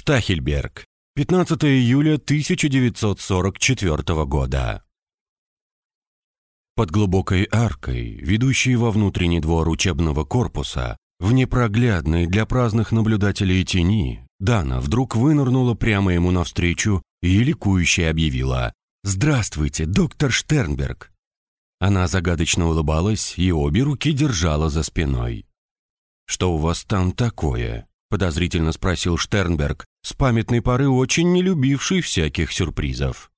Штахельберг. 15 июля 1944 года. Под глубокой аркой, ведущей во внутренний двор учебного корпуса, в непроглядной для праздных наблюдателей тени, Дана вдруг вынырнула прямо ему навстречу и ликующе объявила «Здравствуйте, доктор Штернберг!». Она загадочно улыбалась и обе руки держала за спиной. «Что у вас там такое?» – подозрительно спросил Штернберг, с памятной поры очень не любивший всяких сюрпризов.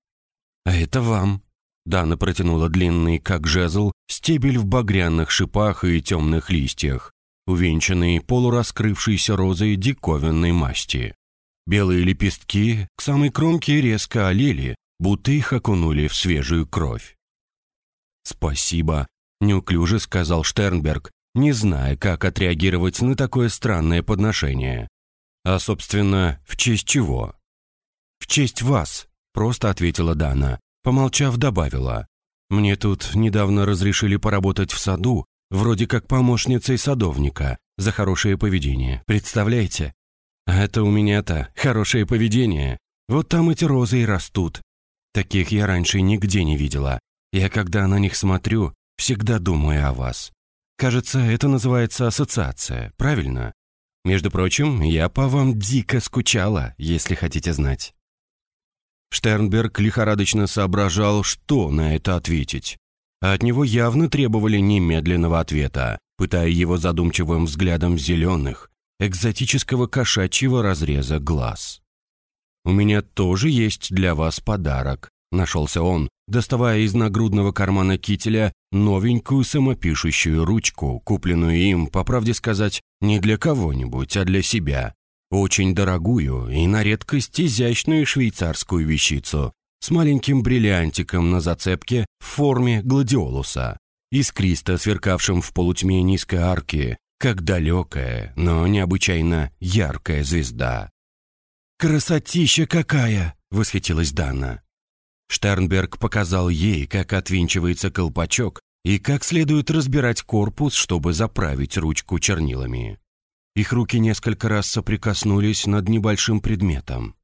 «А это вам». Дана протянула длинный, как жезл, стебель в багряных шипах и темных листьях, увенчанный полураскрывшейся розой диковинной масти. Белые лепестки к самой кромке резко олели, будто их окунули в свежую кровь. «Спасибо», — неуклюже сказал Штернберг, не зная, как отреагировать на такое странное подношение. «А, собственно, в честь чего?» «В честь вас», — просто ответила Дана. Помолчав, добавила. «Мне тут недавно разрешили поработать в саду, вроде как помощницей садовника, за хорошее поведение, представляете? А это у меня-то хорошее поведение. Вот там эти розы и растут. Таких я раньше нигде не видела. Я когда на них смотрю, всегда думаю о вас. Кажется, это называется ассоциация, правильно? Между прочим, я по вам дико скучала, если хотите знать». Штернберг лихорадочно соображал, что на это ответить. А от него явно требовали немедленного ответа, пытая его задумчивым взглядом зеленых, экзотического кошачьего разреза глаз. «У меня тоже есть для вас подарок», – нашелся он, доставая из нагрудного кармана кителя новенькую самопишущую ручку, купленную им, по правде сказать, не для кого-нибудь, а для себя. Очень дорогую и на редкость изящную швейцарскую вещицу с маленьким бриллиантиком на зацепке в форме гладиолуса, искристо сверкавшим в полутьме низкой арки, как далекая, но необычайно яркая звезда. «Красотища какая!» — восхитилась Дана. Штернберг показал ей, как отвинчивается колпачок и как следует разбирать корпус, чтобы заправить ручку чернилами. Их руки несколько раз соприкоснулись над небольшим предметом.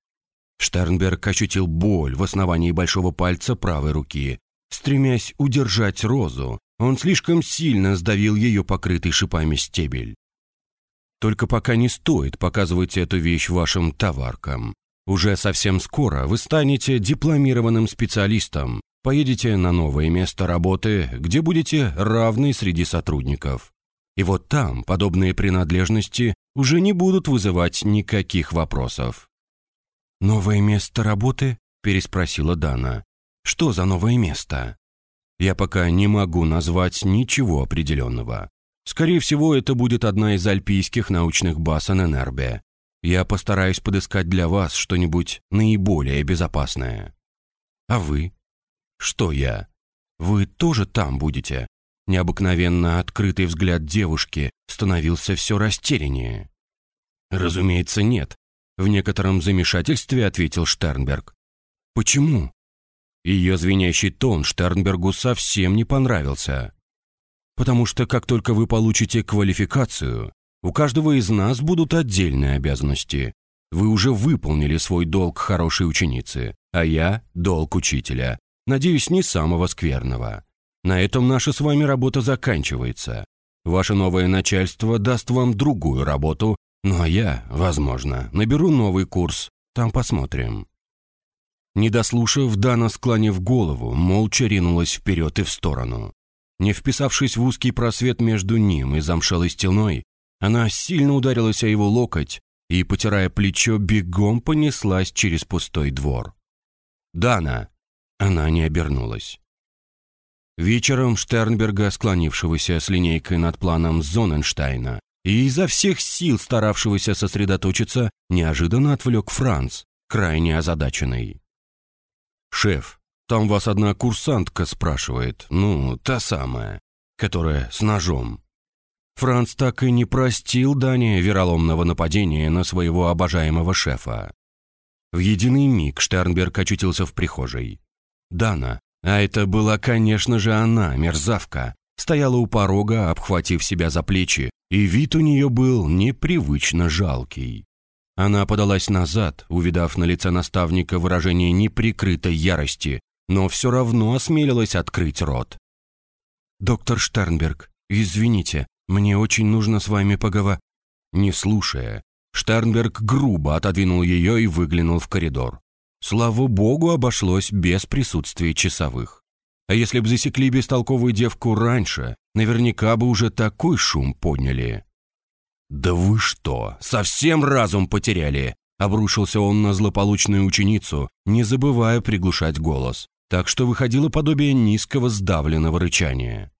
Штернберг ощутил боль в основании большого пальца правой руки. Стремясь удержать розу, он слишком сильно сдавил ее покрытый шипами стебель. Только пока не стоит показывать эту вещь вашим товаркам. Уже совсем скоро вы станете дипломированным специалистом, поедете на новое место работы, где будете равны среди сотрудников. И вот там подобные принадлежности уже не будут вызывать никаких вопросов. «Новое место работы?» – переспросила Дана. «Что за новое место?» «Я пока не могу назвать ничего определенного. Скорее всего, это будет одна из альпийских научных баз Аненербе. Я постараюсь подыскать для вас что-нибудь наиболее безопасное. А вы? Что я? Вы тоже там будете? Необыкновенно открытый взгляд девушки становился все растеряннее. Разумеется, нет. В некотором замешательстве ответил Штернберг. Почему? Ее звенящий тон Штернбергу совсем не понравился. Потому что как только вы получите квалификацию, у каждого из нас будут отдельные обязанности. Вы уже выполнили свой долг хорошей ученицы, а я – долг учителя. Надеюсь, не самого скверного. На этом наша с вами работа заканчивается. Ваше новое начальство даст вам другую работу, ну а я, возможно, наберу новый курс. Там посмотрим». Не дослушав, Дана, склонив голову, молча ринулась вперед и в сторону. Не вписавшись в узкий просвет между ним и замшелой стеной, она сильно ударилась о его локоть и, потирая плечо, бегом понеслась через пустой двор. «Дана!» Она не обернулась. Вечером Штернберга, склонившегося с линейкой над планом Зоненштейна и изо всех сил старавшегося сосредоточиться, неожиданно отвлек Франц, крайне озадаченный. «Шеф, там вас одна курсантка спрашивает, ну, та самая, которая с ножом. Франц так и не простил Дане вероломного нападения на своего обожаемого шефа. В единый миг Штернберг очутился в прихожей. Дана, а это была, конечно же, она, мерзавка, стояла у порога, обхватив себя за плечи, и вид у нее был непривычно жалкий. Она подалась назад, увидав на лице наставника выражение неприкрытой ярости, но все равно осмелилась открыть рот. «Доктор Штернберг, извините, мне очень нужно с вами поговорить». Не слушая, Штернберг грубо отодвинул ее и выглянул в коридор. Слава богу, обошлось без присутствия часовых. А если б засекли бестолковую девку раньше, наверняка бы уже такой шум подняли. «Да вы что, совсем разум потеряли?» Обрушился он на злополучную ученицу, не забывая приглушать голос, так что выходило подобие низкого сдавленного рычания.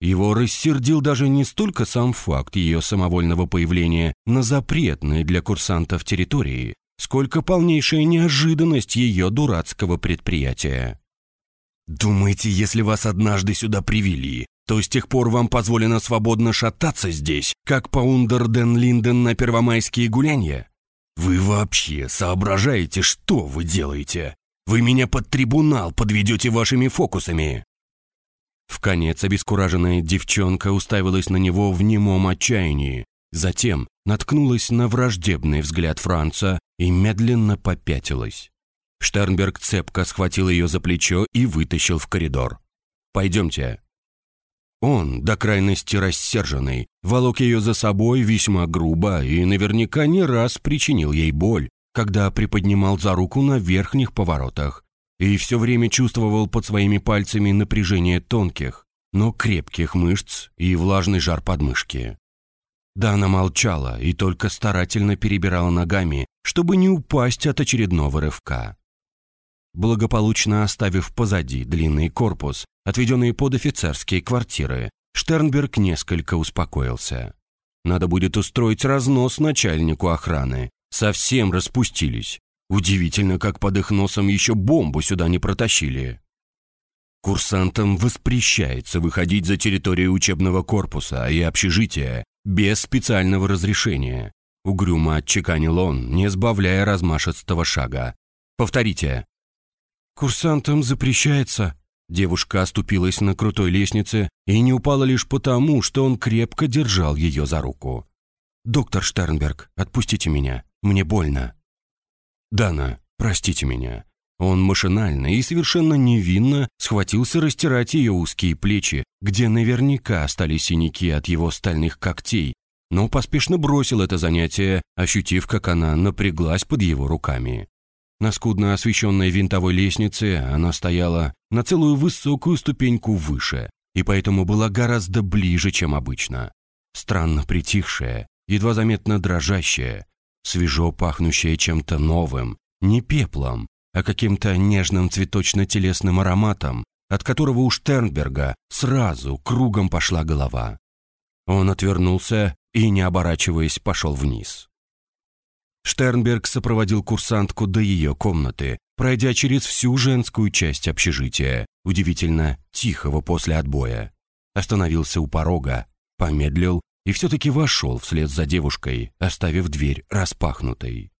Его рассердил даже не столько сам факт ее самовольного появления на запретной для курсантов территории, сколько полнейшая неожиданность ее дурацкого предприятия. «Думаете, если вас однажды сюда привели, то с тех пор вам позволено свободно шататься здесь, как Паундер Ден Линден на первомайские гулянья? Вы вообще соображаете, что вы делаете? Вы меня под трибунал подведете вашими фокусами!» В конец обескураженная девчонка уставилась на него в немом отчаянии, затем наткнулась на враждебный взгляд Франца и медленно попятилась. Штернберг цепко схватил ее за плечо и вытащил в коридор. «Пойдемте». Он, до крайности рассерженный, волок ее за собой весьма грубо и наверняка не раз причинил ей боль, когда приподнимал за руку на верхних поворотах и все время чувствовал под своими пальцами напряжение тонких, но крепких мышц и влажный жар подмышки. Да, она молчала и только старательно перебирала ногами, чтобы не упасть от очередного рывка. Благополучно оставив позади длинный корпус, отведенный под офицерские квартиры, Штернберг несколько успокоился. Надо будет устроить разнос начальнику охраны. Совсем распустились. Удивительно, как под их носом еще бомбу сюда не протащили. Курсантам воспрещается выходить за территорию учебного корпуса и общежития без специального разрешения. Угрюмо отчеканил он, не сбавляя размашистого шага. «Повторите». «Курсантам запрещается». Девушка оступилась на крутой лестнице и не упала лишь потому, что он крепко держал ее за руку. «Доктор Штернберг, отпустите меня. Мне больно». «Дана, простите меня». Он машинально и совершенно невинно схватился растирать ее узкие плечи, где наверняка остались синяки от его стальных когтей, но поспешно бросил это занятие, ощутив, как она напряглась под его руками. На скудно освещенной винтовой лестнице она стояла на целую высокую ступеньку выше и поэтому была гораздо ближе, чем обычно. Странно притихшая, едва заметно дрожащая, свежо пахнущая чем-то новым, не пеплом, а каким-то нежным цветочно-телесным ароматом, от которого у Штернберга сразу кругом пошла голова. Он отвернулся и, не оборачиваясь, пошел вниз. Штернберг сопроводил курсантку до ее комнаты, пройдя через всю женскую часть общежития, удивительно тихого после отбоя. Остановился у порога, помедлил и все-таки вошел вслед за девушкой, оставив дверь распахнутой.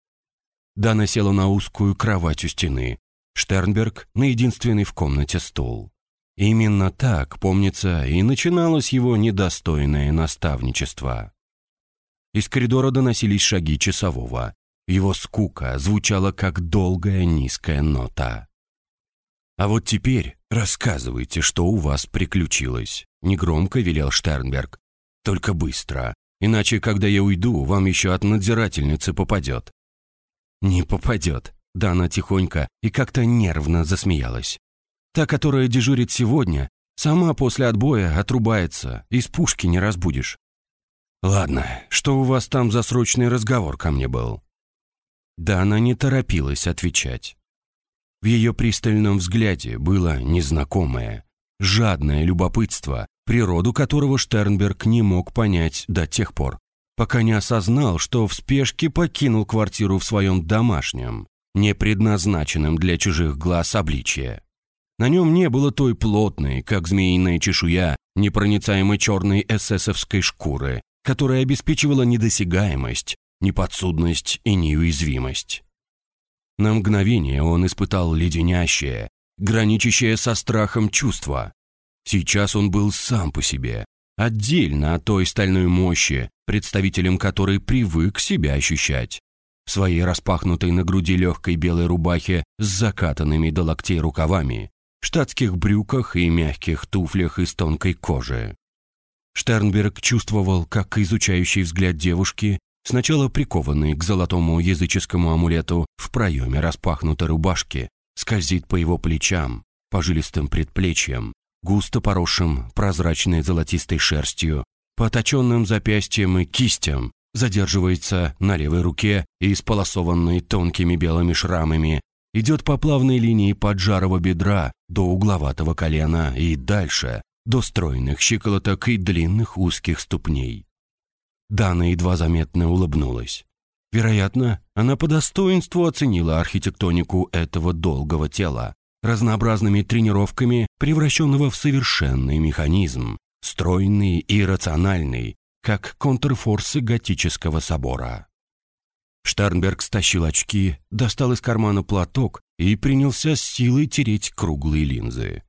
Дана села на узкую кровать у стены, Штернберг на единственный в комнате стол. Именно так, помнится, и начиналось его недостойное наставничество. Из коридора доносились шаги часового. Его скука звучала как долгая низкая нота. «А вот теперь рассказывайте, что у вас приключилось», — негромко велел Штернберг. «Только быстро, иначе, когда я уйду, вам еще от надзирательницы попадет». «Не попадет», — Дана тихонько и как-то нервно засмеялась. «Та, которая дежурит сегодня, сама после отбоя отрубается, из пушки не разбудишь. «Ладно, что у вас там за срочный разговор ко мне был?» Да она не торопилась отвечать. В ее пристальном взгляде было незнакомое, жадное любопытство, природу которого Штернберг не мог понять до тех пор, пока не осознал, что в спешке покинул квартиру в своем домашнем, не предназначенном для чужих глаз обличье. На нем не было той плотной, как змеиная чешуя, непроницаемой черной эсэсовской шкуры, которая обеспечивала недосягаемость, неподсудность и неуязвимость. На мгновение он испытал леденящее, граничащее со страхом чувство. Сейчас он был сам по себе, отдельно от той стальной мощи, представителем которой привык себя ощущать. в своей распахнутой на груди легкой белой рубахе с закатанными до локтей рукавами, штатских брюках и мягких туфлях из тонкой кожи. Штернберг чувствовал, как изучающий взгляд девушки, сначала прикованный к золотому языческому амулету в проеме распахнутой рубашки, скользит по его плечам, по жилистым предплечьям, густо поросшим прозрачной золотистой шерстью, по запястьям и кистям, задерживается на левой руке и исполосованной тонкими белыми шрамами, идет по плавной линии поджарого бедра до угловатого колена и дальше, до стройных щиколоток и длинных узких ступней. Дана едва заметно улыбнулась. Вероятно, она по достоинству оценила архитектонику этого долгого тела, разнообразными тренировками превращенного в совершенный механизм, стройный и рациональный, как контрфорсы готического собора. Штернберг стащил очки, достал из кармана платок и принялся с силой тереть круглые линзы.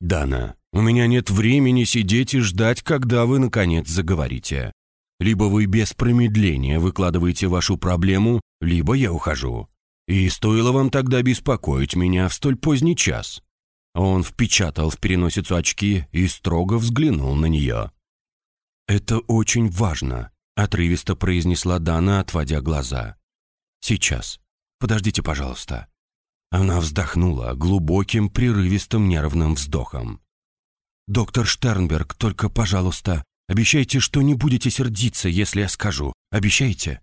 «Дана, у меня нет времени сидеть и ждать, когда вы, наконец, заговорите. Либо вы без промедления выкладываете вашу проблему, либо я ухожу. И стоило вам тогда беспокоить меня в столь поздний час». Он впечатал в переносицу очки и строго взглянул на нее. «Это очень важно», — отрывисто произнесла Дана, отводя глаза. «Сейчас. Подождите, пожалуйста». Она вздохнула глубоким, прерывистым нервным вздохом. «Доктор Штернберг, только, пожалуйста, обещайте, что не будете сердиться, если я скажу. Обещайте?»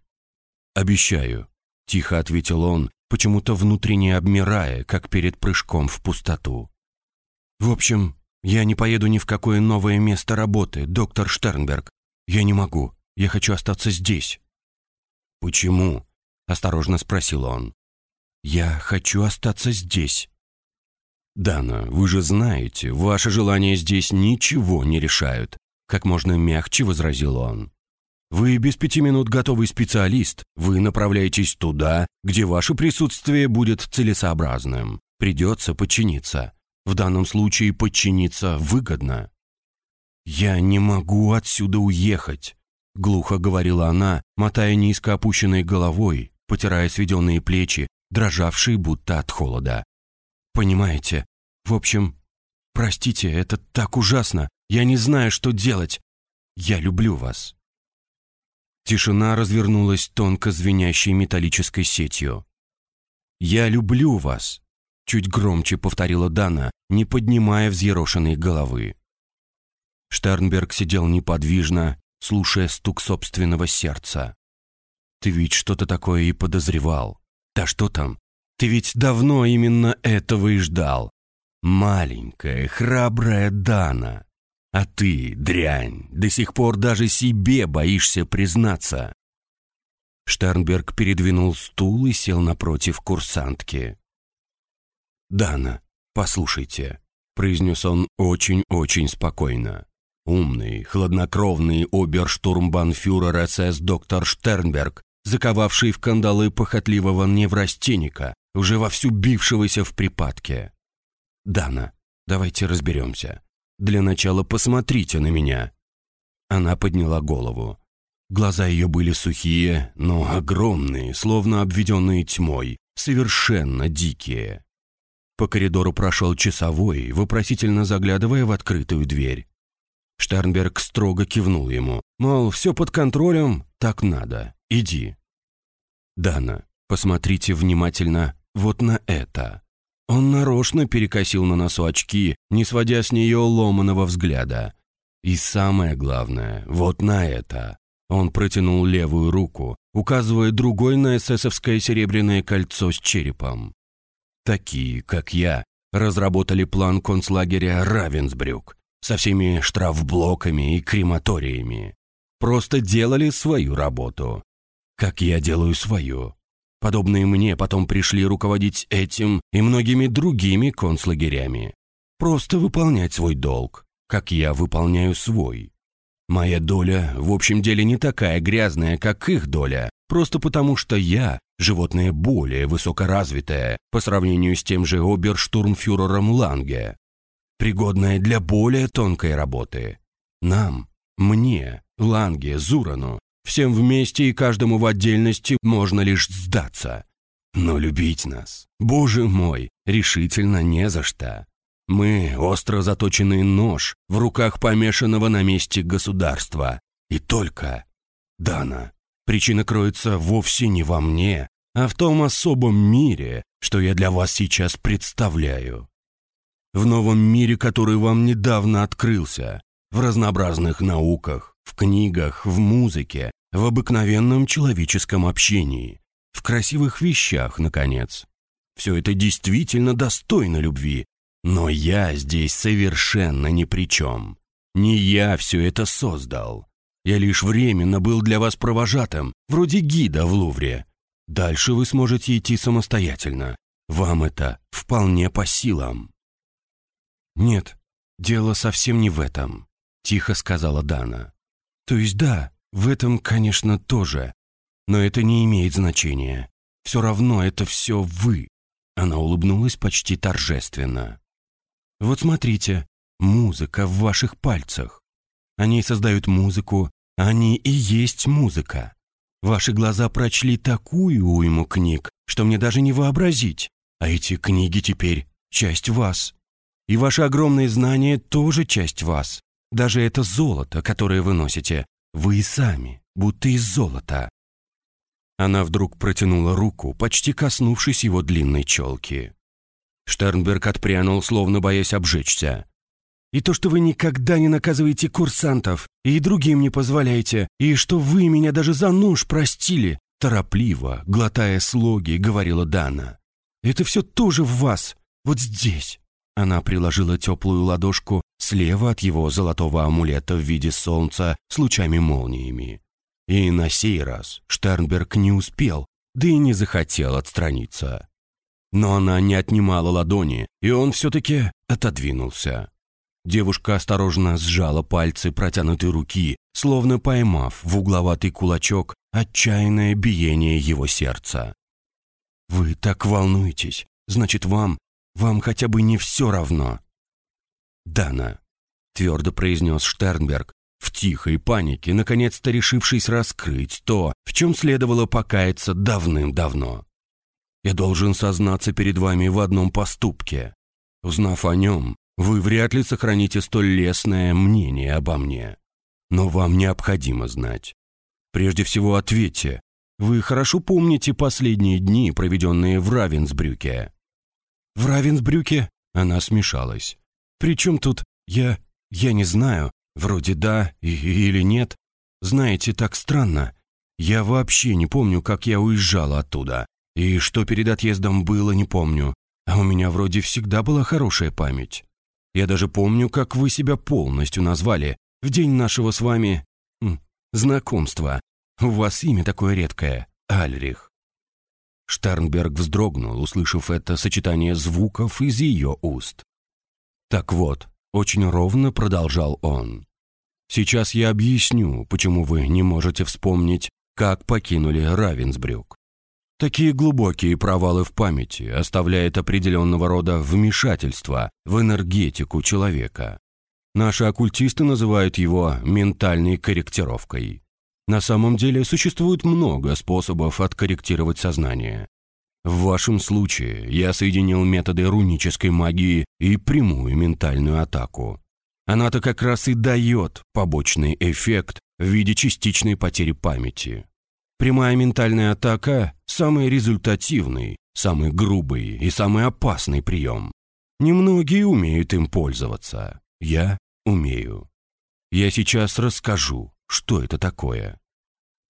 «Обещаю», — тихо ответил он, почему-то внутренне обмирая, как перед прыжком в пустоту. «В общем, я не поеду ни в какое новое место работы, доктор Штернберг. Я не могу. Я хочу остаться здесь». «Почему?» — осторожно спросил он. «Я хочу остаться здесь». «Дана, вы же знаете, ваши желания здесь ничего не решают», как можно мягче возразил он. «Вы без пяти минут готовый специалист, вы направляетесь туда, где ваше присутствие будет целесообразным. Придется подчиниться. В данном случае подчиниться выгодно». «Я не могу отсюда уехать», — глухо говорила она, мотая низко опущенной головой, потирая сведенные плечи, дрожавшие будто от холода. «Понимаете? В общем, простите, это так ужасно. Я не знаю, что делать. Я люблю вас». Тишина развернулась тонко звенящей металлической сетью. «Я люблю вас», — чуть громче повторила Дана, не поднимая взъерошенной головы. Штернберг сидел неподвижно, слушая стук собственного сердца. «Ты ведь что-то такое и подозревал. Да что там? Ты ведь давно именно этого и ждал. Маленькая, храбрая Дана. А ты, дрянь, до сих пор даже себе боишься признаться». Штернберг передвинул стул и сел напротив курсантки. «Дана, послушайте», — произнес он очень-очень спокойно. Умный, хладнокровный оберштурмбанфюрер СС доктор Штернберг, заковавший в кандалы похотливого неврастенника, уже вовсю бившегося в припадке. «Дана, давайте разберемся. Для начала посмотрите на меня». Она подняла голову. Глаза ее были сухие, но огромные, словно обведенные тьмой, совершенно дикие. По коридору прошел часовой, вопросительно заглядывая в открытую дверь. Штернберг строго кивнул ему, мол, все под контролем, так надо, иди. Дана, посмотрите внимательно вот на это. Он нарочно перекосил на носу очки, не сводя с нее ломаного взгляда. И самое главное, вот на это. Он протянул левую руку, указывая другой на эсэсовское серебряное кольцо с черепом. Такие, как я, разработали план концлагеря Равенсбрюк со всеми штрафблоками и крематориями. Просто делали свою работу. Как я делаю свою. Подобные мне потом пришли руководить этим и многими другими концлагерями. Просто выполнять свой долг, как я выполняю свой. Моя доля в общем деле не такая грязная, как их доля, просто потому что я – животное более высокоразвитое по сравнению с тем же оберштурмфюрером Ланге пригодное для более тонкой работы. Нам, мне, Ланге, Зурану, Всем вместе и каждому в отдельности можно лишь сдаться. Но любить нас, боже мой, решительно не за что. Мы — остро заточенный нож в руках помешанного на месте государства. И только... Дана, причина кроется вовсе не во мне, а в том особом мире, что я для вас сейчас представляю. В новом мире, который вам недавно открылся, в разнообразных науках, в книгах, в музыке, в обыкновенном человеческом общении, в красивых вещах, наконец. Все это действительно достойно любви, но я здесь совершенно ни при чем. Не я все это создал. Я лишь временно был для вас провожатым, вроде гида в Лувре. Дальше вы сможете идти самостоятельно. Вам это вполне по силам». «Нет, дело совсем не в этом», — тихо сказала Дана. «То есть да, в этом, конечно, тоже. Но это не имеет значения. Все равно это все вы». Она улыбнулась почти торжественно. «Вот смотрите, музыка в ваших пальцах. Они создают музыку, они и есть музыка. Ваши глаза прочли такую уйму книг, что мне даже не вообразить. А эти книги теперь часть вас. И ваши огромные знания тоже часть вас. Даже это золото, которое вы носите, вы и сами, будто из золота». Она вдруг протянула руку, почти коснувшись его длинной челки. Штернберг отпрянул, словно боясь обжечься. «И то, что вы никогда не наказываете курсантов, и другим не позволяете, и что вы меня даже за нож простили», торопливо, глотая слоги, говорила Дана. «Это все тоже в вас, вот здесь». Она приложила теплую ладошку слева от его золотого амулета в виде солнца с лучами-молниями. И на сей раз Штернберг не успел, да и не захотел отстраниться. Но она не отнимала ладони, и он все-таки отодвинулся. Девушка осторожно сжала пальцы протянутой руки, словно поймав в угловатый кулачок отчаянное биение его сердца. «Вы так волнуетесь, значит, вам, вам хотя бы не все равно». «Дана», — твердо произнес Штернберг, в тихой панике, наконец-то решившись раскрыть то, в чем следовало покаяться давным-давно. Я должен сознаться перед вами в одном поступке. Узнав о нем, вы вряд ли сохраните столь лестное мнение обо мне. Но вам необходимо знать. Прежде всего ответьте. Вы хорошо помните последние дни, проведенные в Равенсбрюке?» «В Равенсбрюке?» Она смешалась. «Причем тут я... я не знаю. Вроде да или нет. Знаете, так странно. Я вообще не помню, как я уезжала оттуда. И что перед отъездом было, не помню. А у меня вроде всегда была хорошая память. Я даже помню, как вы себя полностью назвали в день нашего с вами... Знакомства. У вас имя такое редкое. Альрих. Штернберг вздрогнул, услышав это сочетание звуков из ее уст. «Так вот», — очень ровно продолжал он. «Сейчас я объясню, почему вы не можете вспомнить, как покинули Равенсбрюк. Такие глубокие провалы в памяти оставляют определенного рода вмешательство в энергетику человека. Наши оккультисты называют его ментальной корректировкой. На самом деле существует много способов откорректировать сознание. В вашем случае я соединил методы рунической магии и прямую ментальную атаку. Она-то как раз и дает побочный эффект в виде частичной потери памяти. Прямая ментальная атака – самый результативный, самый грубый и самый опасный прием. Немногие умеют им пользоваться. Я умею. Я сейчас расскажу, что это такое.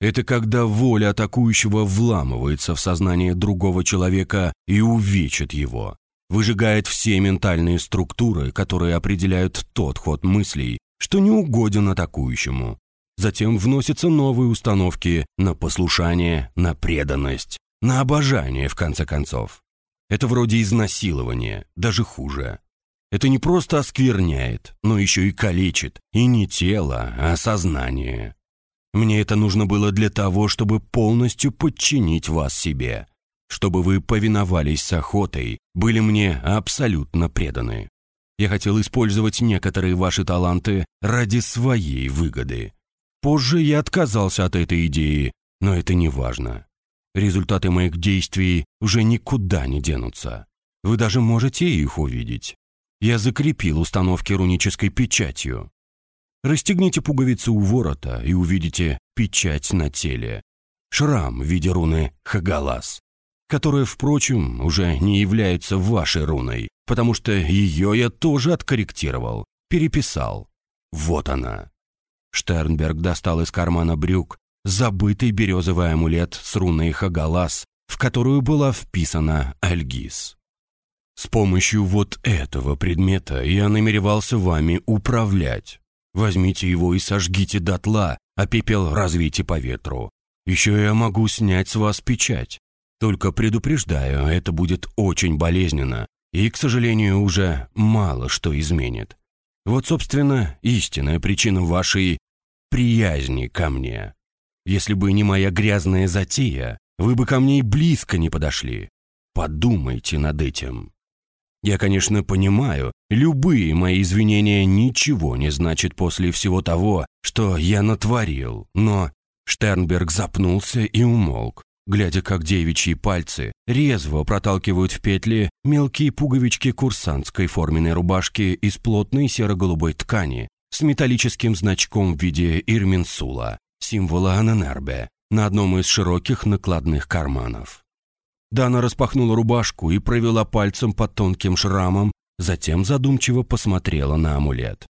Это когда воля атакующего вламывается в сознание другого человека и увечит его, выжигает все ментальные структуры, которые определяют тот ход мыслей, что не угоден атакующему, Затем вносятся новые установки на послушание, на преданность, на обожание, в конце концов. Это вроде изнасилования, даже хуже. Это не просто оскверняет, но еще и калечит, и не тело, а сознание. Мне это нужно было для того, чтобы полностью подчинить вас себе, чтобы вы повиновались с охотой, были мне абсолютно преданы. Я хотел использовать некоторые ваши таланты ради своей выгоды, Позже я отказался от этой идеи, но это не важно. Результаты моих действий уже никуда не денутся. Вы даже можете их увидеть. Я закрепил установки рунической печатью. Расстегните пуговицу у ворота и увидите печать на теле. Шрам в виде руны Хагалас, которая, впрочем, уже не является вашей руной, потому что ее я тоже откорректировал, переписал. Вот она. Штернберг достал из кармана брюк забытый березовый амулет с руной Хагалас, в которую была вписана Альгиз. С помощью вот этого предмета я намеревался вами управлять. Возьмите его и сожгите дотла, а пепел развейте по ветру. Еще я могу снять с вас печать. Только предупреждаю, это будет очень болезненно и, к сожалению, уже мало что изменит. Вот, собственно, истинная причина вашей приязни ко мне. Если бы не моя грязная затея, вы бы ко мне и близко не подошли. Подумайте над этим. Я, конечно, понимаю, любые мои извинения ничего не значат после всего того, что я натворил, но Штернберг запнулся и умолк, глядя, как девичьи пальцы резво проталкивают в петли мелкие пуговички курсантской форменной рубашки из плотной серо-голубой ткани с металлическим значком в виде ирминсула, символа Аненербе, на одном из широких накладных карманов. Дана распахнула рубашку и провела пальцем по тонким шрамам, затем задумчиво посмотрела на амулет.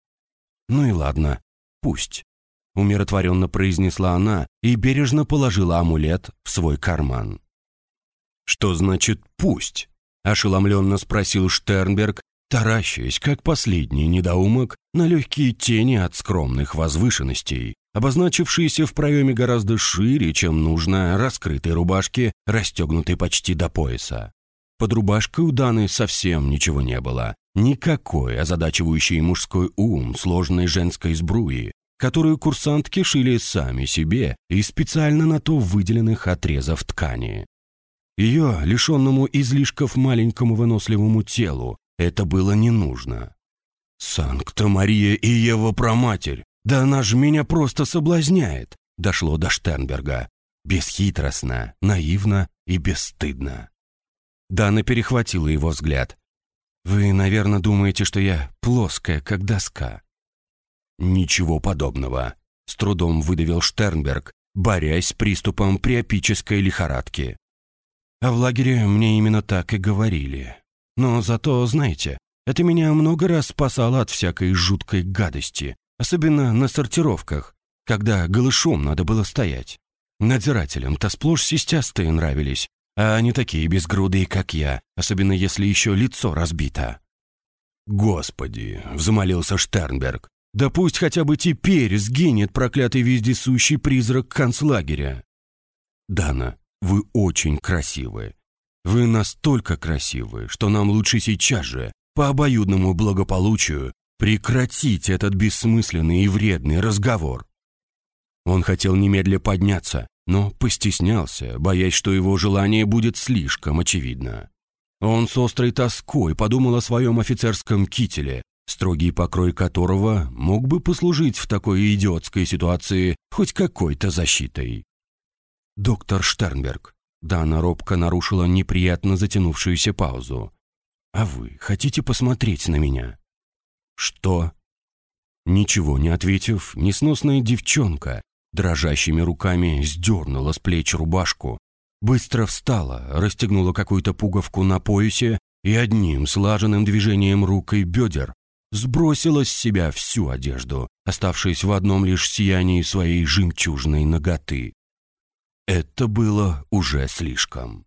«Ну и ладно, пусть», — умиротворенно произнесла она и бережно положила амулет в свой карман. «Что значит «пусть»?» — ошеломленно спросил Штернберг, таращаясь, как последний недоумок, на легкие тени от скромных возвышенностей, обозначившиеся в проеме гораздо шире, чем нужно раскрытой рубашке, расстегнутой почти до пояса. Под рубашкой у Даны совсем ничего не было. Никакой озадачивающий мужской ум сложной женской сбруи, которую курсантки шили сами себе из специально на то выделенных отрезов ткани. Ее, лишенному излишков маленькому выносливому телу, это было не нужно. «Санкта-Мария и Ева Проматерь! Да она ж меня просто соблазняет!» Дошло до Штернберга. Бесхитростно, наивно и бесстыдно. Дана перехватила его взгляд. «Вы, наверное, думаете, что я плоская, как доска». «Ничего подобного», — с трудом выдавил Штернберг, борясь с приступом приопической лихорадки. «А в лагере мне именно так и говорили. Но зато, знаете, это меня много раз спасало от всякой жуткой гадости, особенно на сортировках, когда голышом надо было стоять. Надзирателям-то сплошь систястые нравились, а они такие безгрудые, как я, особенно если еще лицо разбито. «Господи!» — взмолился Штернберг. «Да пусть хотя бы теперь сгинет проклятый вездесущий призрак концлагеря!» «Дана, вы очень красивы. Вы настолько красивы, что нам лучше сейчас же, по обоюдному благополучию, прекратить этот бессмысленный и вредный разговор. Он хотел немедля подняться, но постеснялся, боясь, что его желание будет слишком очевидно. Он с острой тоской подумал о своем офицерском кителе, строгий покрой которого мог бы послужить в такой идиотской ситуации хоть какой-то защитой. «Доктор Штернберг», Дана робко нарушила неприятно затянувшуюся паузу. «А вы хотите посмотреть на меня?» «Что?» Ничего не ответив, несносная девчонка дрожащими руками сдернула с плеч рубашку, быстро встала, расстегнула какую-то пуговку на поясе и одним слаженным движением рук и бедер сбросила с себя всю одежду, оставшись в одном лишь сиянии своей жемчужной ноготы. Это было уже слишком.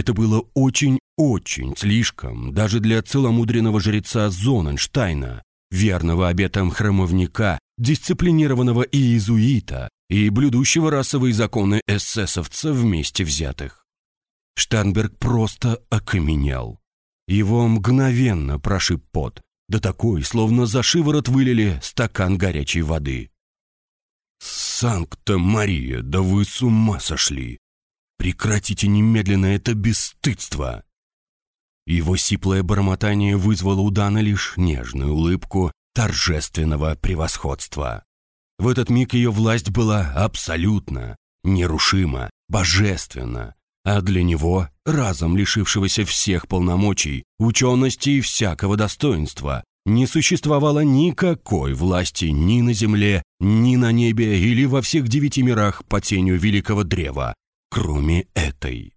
Это было очень-очень слишком даже для целомудренного жреца Зоненштайна, верного обетам храмовника, дисциплинированного иезуита и блюдущего расовые законы эсэсовца вместе взятых. Штанберг просто окаменел. Его мгновенно прошиб пот, да такой, словно за шиворот вылили стакан горячей воды. «Санкта-Мария, да вы с ума сошли! Прекратите немедленно это бесстыдство!» Его сиплое бормотание вызвало у Дана лишь нежную улыбку торжественного превосходства. В этот миг ее власть была абсолютно, нерушима, божественна. А для него, разом лишившегося всех полномочий, учености и всякого достоинства, не существовало никакой власти ни на земле, ни на небе или во всех девяти мирах по тенью великого древа, кроме этой.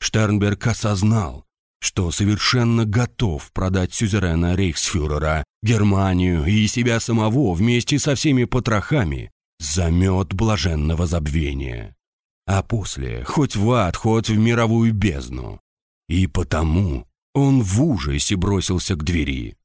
Штернберг осознал, что совершенно готов продать сюзерена рейхсфюрера, Германию и себя самого вместе со всеми потрохами за мед блаженного забвения. А после хоть в ад, хоть в мировую бездну. И потому он в ужасе бросился к двери.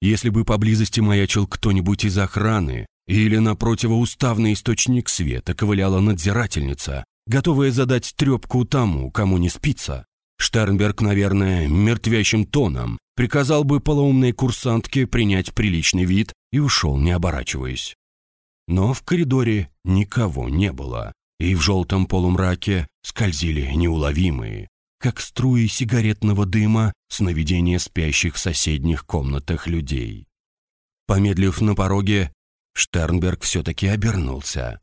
Если бы поблизости маячил кто-нибудь из охраны или на противоуставный источник света ковыляла надзирательница, готовая задать трепку тому, кому не спится, Штернберг, наверное, мертвящим тоном приказал бы полоумной курсантке принять приличный вид и ушел, не оборачиваясь. Но в коридоре никого не было, и в желтом полумраке скользили неуловимые, как струи сигаретного дыма, сновидения спящих в соседних комнатах людей. Помедлив на пороге, Штернберг все-таки обернулся.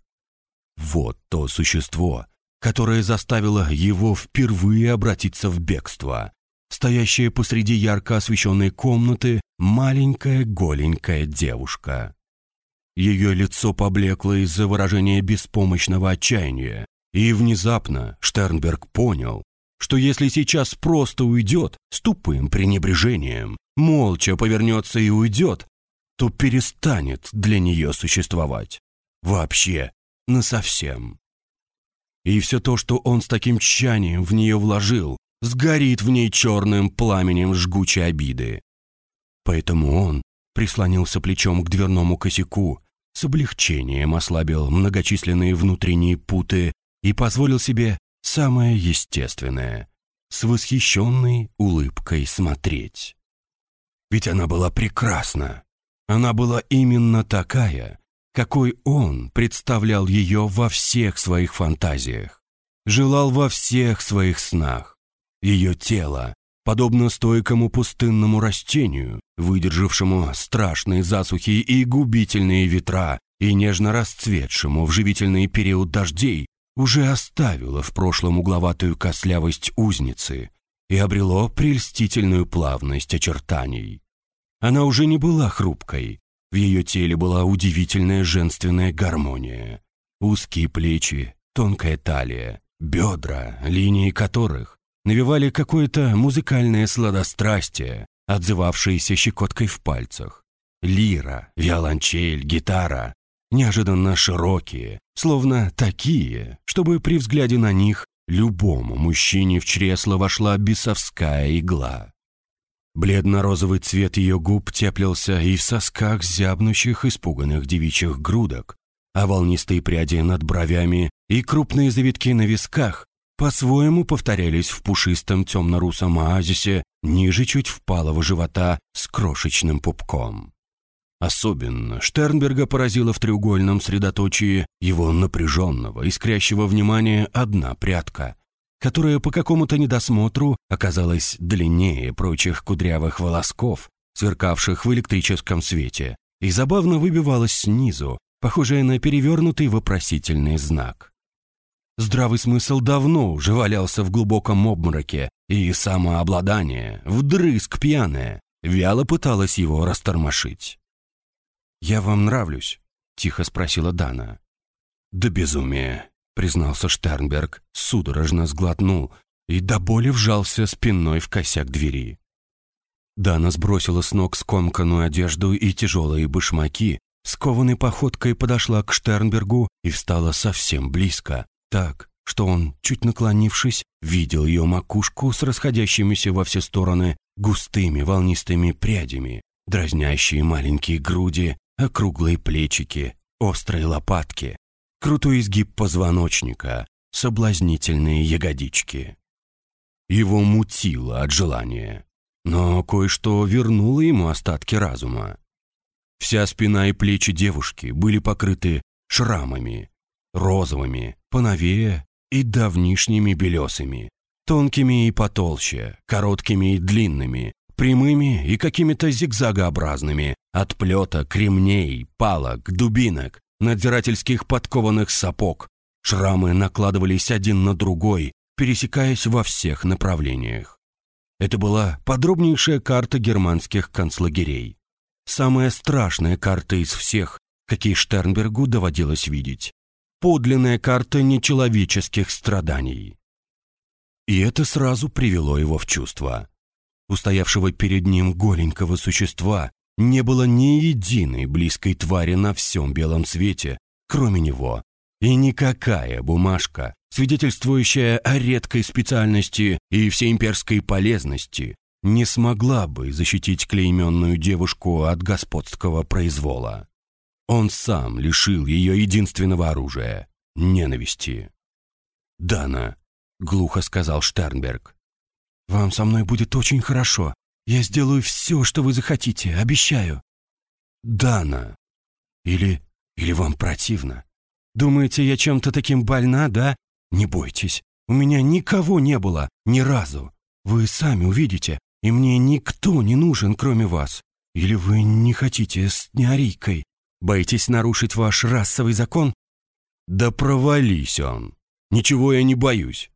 Вот то существо, которое заставило его впервые обратиться в бегство. Стоящая посреди ярко освещенной комнаты маленькая голенькая девушка. Ее лицо поблекло из-за выражения беспомощного отчаяния, и внезапно Штернберг понял, что если сейчас просто уйдет с тупым пренебрежением, молча повернется и уйдет, то перестанет для нее существовать. Вообще, насовсем. И все то, что он с таким тщанием в нее вложил, сгорит в ней черным пламенем жгучей обиды. Поэтому он прислонился плечом к дверному косяку, с облегчением ослабил многочисленные внутренние путы и позволил себе самое естественное — с восхищенной улыбкой смотреть. Ведь она была прекрасна. Она была именно такая, какой он представлял ее во всех своих фантазиях, желал во всех своих снах. Ее тело, подобно стойкому пустынному растению, выдержавшему страшные засухи и губительные ветра, и нежно расцветшему в живительный период дождей, уже оставило в прошлом угловатую кослявость узницы и обрело прельстительную плавность очертаний. Она уже не была хрупкой, в ее теле была удивительная женственная гармония. Узкие плечи, тонкая талия, бедра, линии которых навевали какое-то музыкальное сладострастие, отзывавшееся щекоткой в пальцах. Лира, виолончель, гитара неожиданно широкие, словно такие, чтобы при взгляде на них любому мужчине в чресло вошла бесовская игла. Бледно-розовый цвет ее губ теплился и в сосках зябнущих испуганных девичьих грудок, а волнистые пряди над бровями и крупные завитки на висках по-своему повторялись в пушистом темно-русом оазисе ниже чуть впалого живота с крошечным пупком. Особенно Штернберга поразила в треугольном средоточии его напряженного, искрящего внимания одна прядка, которая по какому-то недосмотру оказалась длиннее прочих кудрявых волосков, сверкавших в электрическом свете, и забавно выбивалась снизу, похожая на перевернутый вопросительный знак. Здравый смысл давно уже валялся в глубоком обмороке, и самообладание, вдрызг пьяное, вяло пыталось его растормошить. «Я вам нравлюсь?» — тихо спросила Дана. «Да безумие!» — признался Штернберг, судорожно сглотнул и до боли вжался спиной в косяк двери. Дана сбросила с ног скомканную одежду и тяжелые башмаки, скованной походкой подошла к Штернбергу и встала совсем близко, так, что он, чуть наклонившись, видел ее макушку с расходящимися во все стороны густыми волнистыми прядями, дразнящие маленькие груди, округлые плечики, острые лопатки, крутой изгиб позвоночника, соблазнительные ягодички. Его мутило от желания, но кое-что вернуло ему остатки разума. Вся спина и плечи девушки были покрыты шрамами, розовыми, поновее и давнишними белесыми, тонкими и потолще, короткими и длинными, прямыми и какими-то зигзагообразными, от плета, кремней, палок, дубинок, надзирательских подкованных сапог. Шрамы накладывались один на другой, пересекаясь во всех направлениях. Это была подробнейшая карта германских концлагерей. Самая страшная карта из всех, какие Штернбергу доводилось видеть. Подлинная карта нечеловеческих страданий. И это сразу привело его в чувство. Устоявшего перед ним голенького существа не было ни единой близкой твари на всем белом свете, кроме него. И никакая бумажка, свидетельствующая о редкой специальности и всеимперской полезности, не смогла бы защитить клейменную девушку от господского произвола. Он сам лишил ее единственного оружия — ненависти. «Дана», — глухо сказал Штернберг, — «вам со мной будет очень хорошо. Я сделаю все, что вы захотите, обещаю». «Дана». «Или... или вам противно? Думаете, я чем-то таким больна, да? Не бойтесь. У меня никого не было, ни разу. Вы сами увидите, и мне никто не нужен, кроме вас. Или вы не хотите с Неарийкой? Боитесь нарушить ваш расовый закон?» «Да провались он! Ничего я не боюсь!»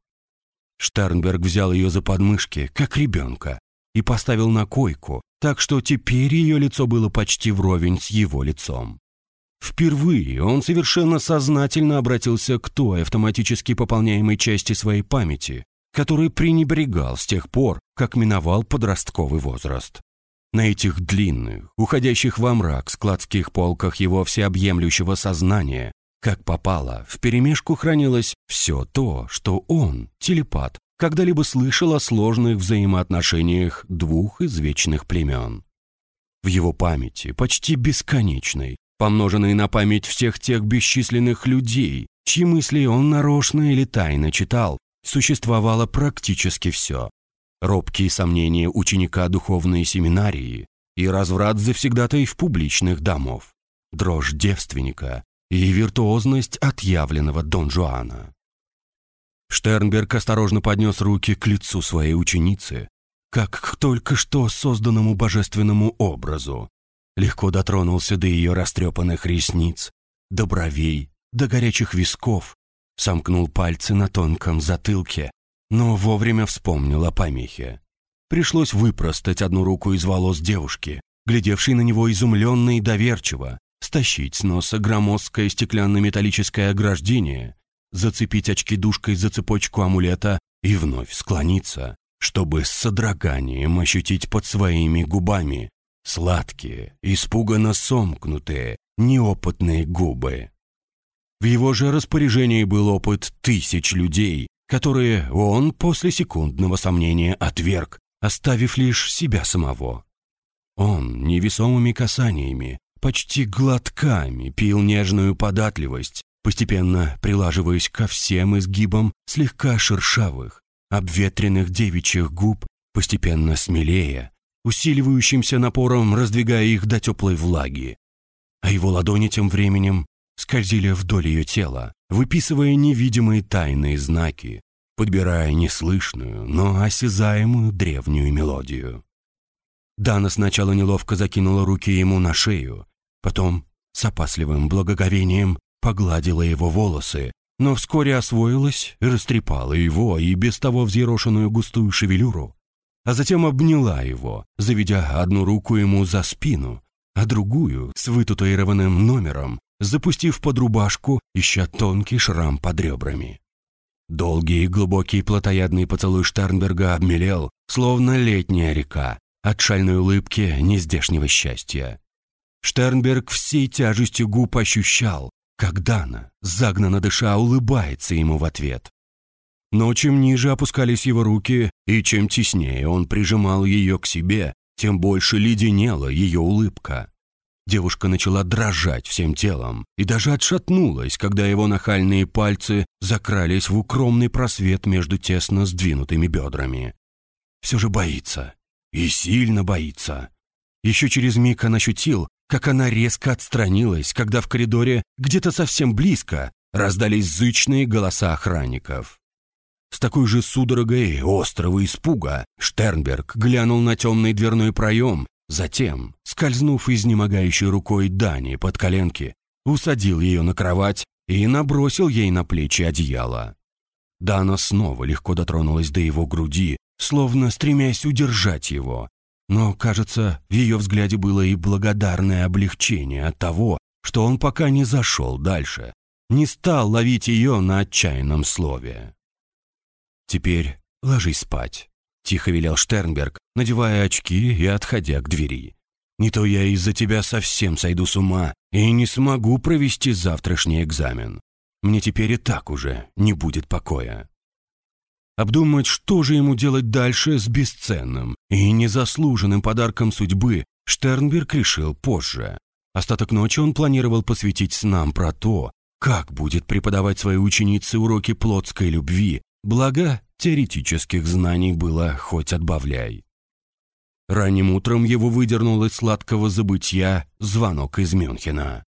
Штернберг взял ее за подмышки, как ребенка, и поставил на койку, так что теперь ее лицо было почти вровень с его лицом. Впервые он совершенно сознательно обратился к той автоматически пополняемой части своей памяти, которой пренебрегал с тех пор, как миновал подростковый возраст. На этих длинных, уходящих во мрак складских полках его всеобъемлющего сознания, как попало, вперемешку хранилось все то, что он, телепат, когда-либо слышал о сложных взаимоотношениях двух извечных племен. В его памяти, почти бесконечной, помноженной на память всех тех бесчисленных людей, чьи мысли он нарочно или тайно читал, существовало практически все. Робкие сомнения ученика духовной семинарии и разврат завсегдатай в публичных домов, дрожь девственника и виртуозность отъявленного Дон Жуана. Штернберг осторожно поднес руки к лицу своей ученицы, как к только что созданному божественному образу. Легко дотронулся до ее растрепанных ресниц, до бровей, до горячих висков, сомкнул пальцы на тонком затылке, но вовремя вспомнил о помехе. Пришлось выпростать одну руку из волос девушки, глядевшей на него изумленно и доверчиво, стащить с носа громоздкое стеклянно-металлическое ограждение, зацепить очки душкой за цепочку амулета и вновь склониться, чтобы с содроганием ощутить под своими губами сладкие, испуганно сомкнутые, неопытные губы. В его же распоряжении был опыт тысяч людей, которые он после секундного сомнения отверг, оставив лишь себя самого. Он невесомыми касаниями, почти глотками пил нежную податливость, постепенно прилаживаясь ко всем изгибам слегка шершавых, обветренных девичьих губ, постепенно смелее, усиливающимся напором раздвигая их до теплой влаги. А его ладони тем временем скользили вдоль ее тела, выписывая невидимые тайные знаки, подбирая неслышную, но осязаемую древнюю мелодию. Дана сначала неловко закинула руки ему на шею, потом с опасливым благоговением погладила его волосы, но вскоре освоилась растрепала его и без того взъерошенную густую шевелюру, а затем обняла его, заведя одну руку ему за спину, а другую с вытатуированным номером, запустив под рубашку, ища тонкий шрам под ребрами. Долгий и глубокий плотоядный поцелуй Штернберга обмелел, словно летняя река, от шальной улыбки нездешнего счастья. Штернберг всей тяжестью губ ощущал, как Дана, загнанно дыша, улыбается ему в ответ. Но чем ниже опускались его руки, и чем теснее он прижимал ее к себе, тем больше леденела ее улыбка. Девушка начала дрожать всем телом и даже отшатнулась, когда его нахальные пальцы закрались в укромный просвет между тесно сдвинутыми бедрами. Все же боится. И сильно боится. Еще через миг он ощутил, как она резко отстранилась, когда в коридоре, где-то совсем близко, раздались зычные голоса охранников. С такой же судорогой острого испуга Штернберг глянул на темный дверной проем, затем, скользнув изнемогающей рукой Дани под коленки, усадил ее на кровать и набросил ей на плечи одеяло. Дана снова легко дотронулась до его груди, словно стремясь удержать его. Но, кажется, в ее взгляде было и благодарное облегчение от того, что он пока не зашел дальше, не стал ловить ее на отчаянном слове. «Теперь ложись спать», — тихо велел Штернберг, надевая очки и отходя к двери. «Не то я из-за тебя совсем сойду с ума и не смогу провести завтрашний экзамен. Мне теперь и так уже не будет покоя». Обдумать, что же ему делать дальше с бесценным и незаслуженным подарком судьбы, Штернберг решил позже. Остаток ночи он планировал посвятить снам про то, как будет преподавать своей ученице уроки плотской любви, благо теоретических знаний было хоть отбавляй. Ранним утром его выдернул из сладкого забытья звонок из Мюнхена.